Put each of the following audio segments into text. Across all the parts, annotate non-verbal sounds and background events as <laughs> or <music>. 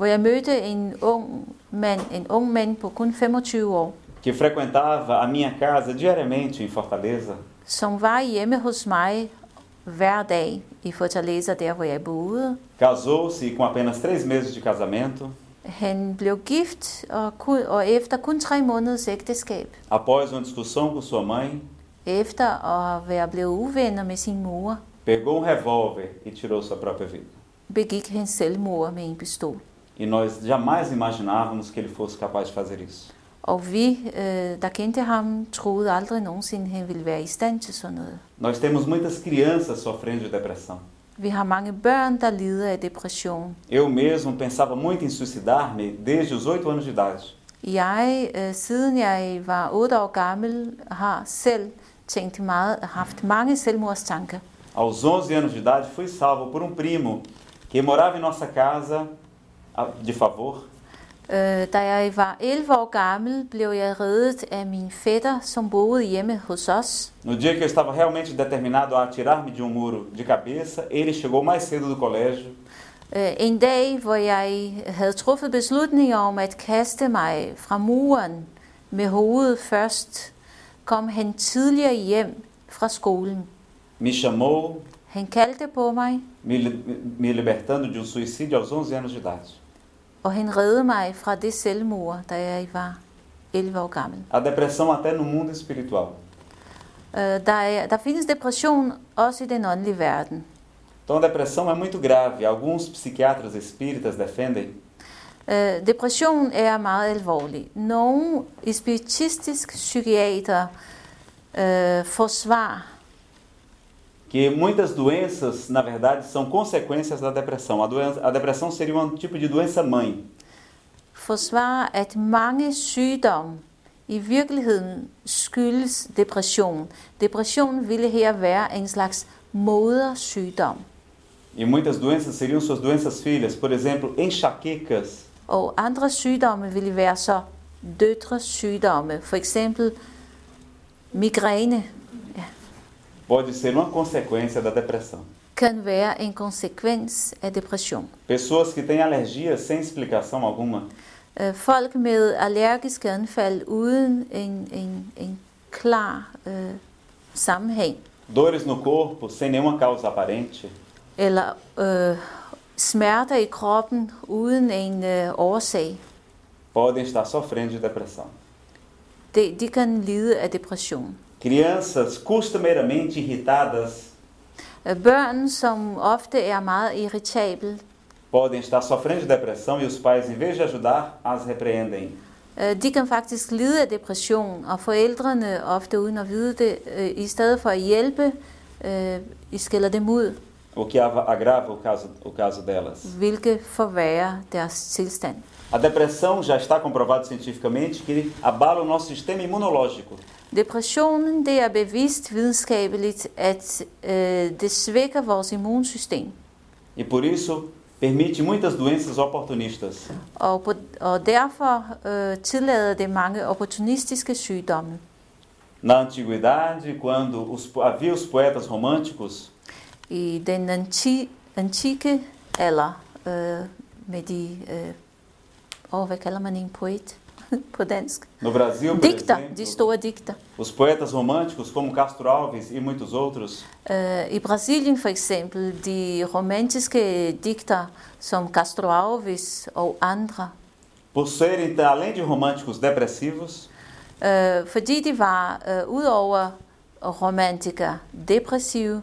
hvor jeg mødte en ung mand, en ung mand på kun 25 år, que frequentava a minha casa diariamente em Fortaleza. som var hjemme hos mig hver dag i Fortaleza, der hvor jeg boede. Casou-se com apenas três meses de casamento. Han blev gift, og, kun, og efter kun tre måneders ægteskab, Após uma discussão com sua mãe, efter at være blevet uvenner med sin mor, pegou um revólver e tirou sua própria vida. begik han selvmord med en pistol. E nós jamais imaginávamos que ele fosse capaz de fazer isso. Og vi, øh, der kendte ham, troede aldrig nogensinde, han ville være i stand til sådan noget. Nós temos muitas crianças sofrendo de depressão. Vi har mange børn, der lider af depression. Eu mesmo pensava muito em suicidar-me desde os oito anos de idade. Jeg, øh, siden jeg var 8 år gammel, har selv tænkt meget, haft mange selvmordstanker. Aos 11 anos de idade, fui salvo por um primo que morava em nossa casa de favor. Øh, da jeg var 11 år gammel, blev jeg reddet af min fætter, som boede hjemme hos os. No dia que jeg estava realmente determinado a atirar-me de um muro de cabeça, ele chegou mais cedo do colégio Øh, en dag, hvor jeg havde truffet beslutning om at kaste mig fra muren med hovedet først, kom han tidligere hjem fra skolen. me chamou, Han kaldte på mig, me, me libertando de um suicídio aos 11 anos de idade. og han reddede mig fra det selvmord, da jeg var 11 år gammel. A depressão até no mundo espiritual. Øh, der, er, der findes depression også i den åndelige verden. Então a depressão é muito grave. Alguns psiquiatras espíritas defendem Øh, depression er meget alvorlig. Nogle spiritistisk psykiater øh, forsvarer, que muitas doenças, na verdade, são consequências da depressão. A, doença, a depressão seria um tipo de doença mãe. forsvarer, at mange sygdomme i virkeligheden skyldes depression. Depression ville her være en slags modersygdom. E muitas doenças seriam suas doenças filhas. Por exemplo, enxaquecas, Og andre sygdomme ville være så døtresygdomme, for eksempel migræne pode ser uma consequência da depressão. kan være en konsekvens af depression. Pessoas que têm alergias sem explicação alguma. Øh, Folk med allergiske anfald uden en, en, en klar øh, sammenhæng, Dores no corpo sem nenhuma causa aparente. eller øh, smerter i kroppen uden en årsag, Podem estar sofrendo de depressão. De, de kan lide af depression. Crianças costumeiramente irritadas Øh, Børn, som ofte er meget irritable, podem estar sofrendo de depressão e os pais, em vez de ajudar, as repreendem. øh, de kan faktisk lide af depression, og forældrene, ofte uden at vide det, øh, i stedet for at hjælpe, øh, skælder dem ud, O que ava- agrava o caso, o caso delas. hvilket forværrer deres tilstand. A depressão já está comprovado cientificamente que abala o nosso sistema imunológico. Depressionen, det er bevist videnskabeligt, at øh, det svækker vores immunsystem. E por isso permite muitas doenças oportunistas. Og, på, og derfor øh, tillader det mange opportunistiske sygdomme. Na antiguidade, quando os, havia os poetas românticos, I den anti, antikke alder, øh, med de, øh, åh, hvad kalder man en poet <laughs> på dansk? no Brasil, por de exemplo, store digter. os poetas românticos como Castro Alves e muitos outros, Øh, I Brasilien for eksempel, de romantiske digter som Castro Alves og andre, por serem, além de românticos depressivos, øh, fordi de var øh, udover romantikere depressive,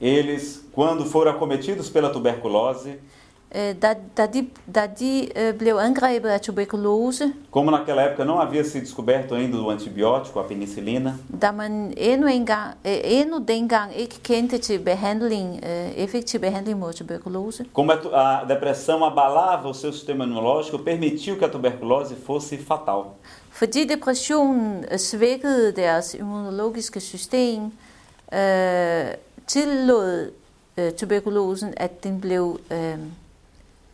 eles, quando foram acometidos pela tuberculose, angrebet af tuberkulose, como naquela época não havia sido descoberto ainda o antibiótico, a penicilina, engang, dengang ikke til behandling, behandling tuberkulose, como a, depressão abalava o seu sistema imunológico, permitiu que a tuberculose fosse fatal. Fordi depressionen øh, svækkede deres immunologiske system, øh, tillod øh, tuberkulosen, at den blev øh,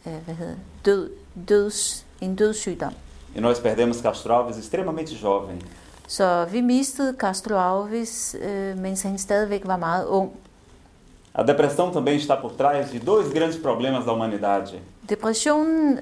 øh, hvad hedder, død, døds, en dødssygdom. E nós perdemos Castro Alves extremamente jovem. Så vi mistede Castro Alves, øh, mens han stadigvæk var meget ung. A depressão também está por trás de dois grandes problemas da humanidade. Depressionen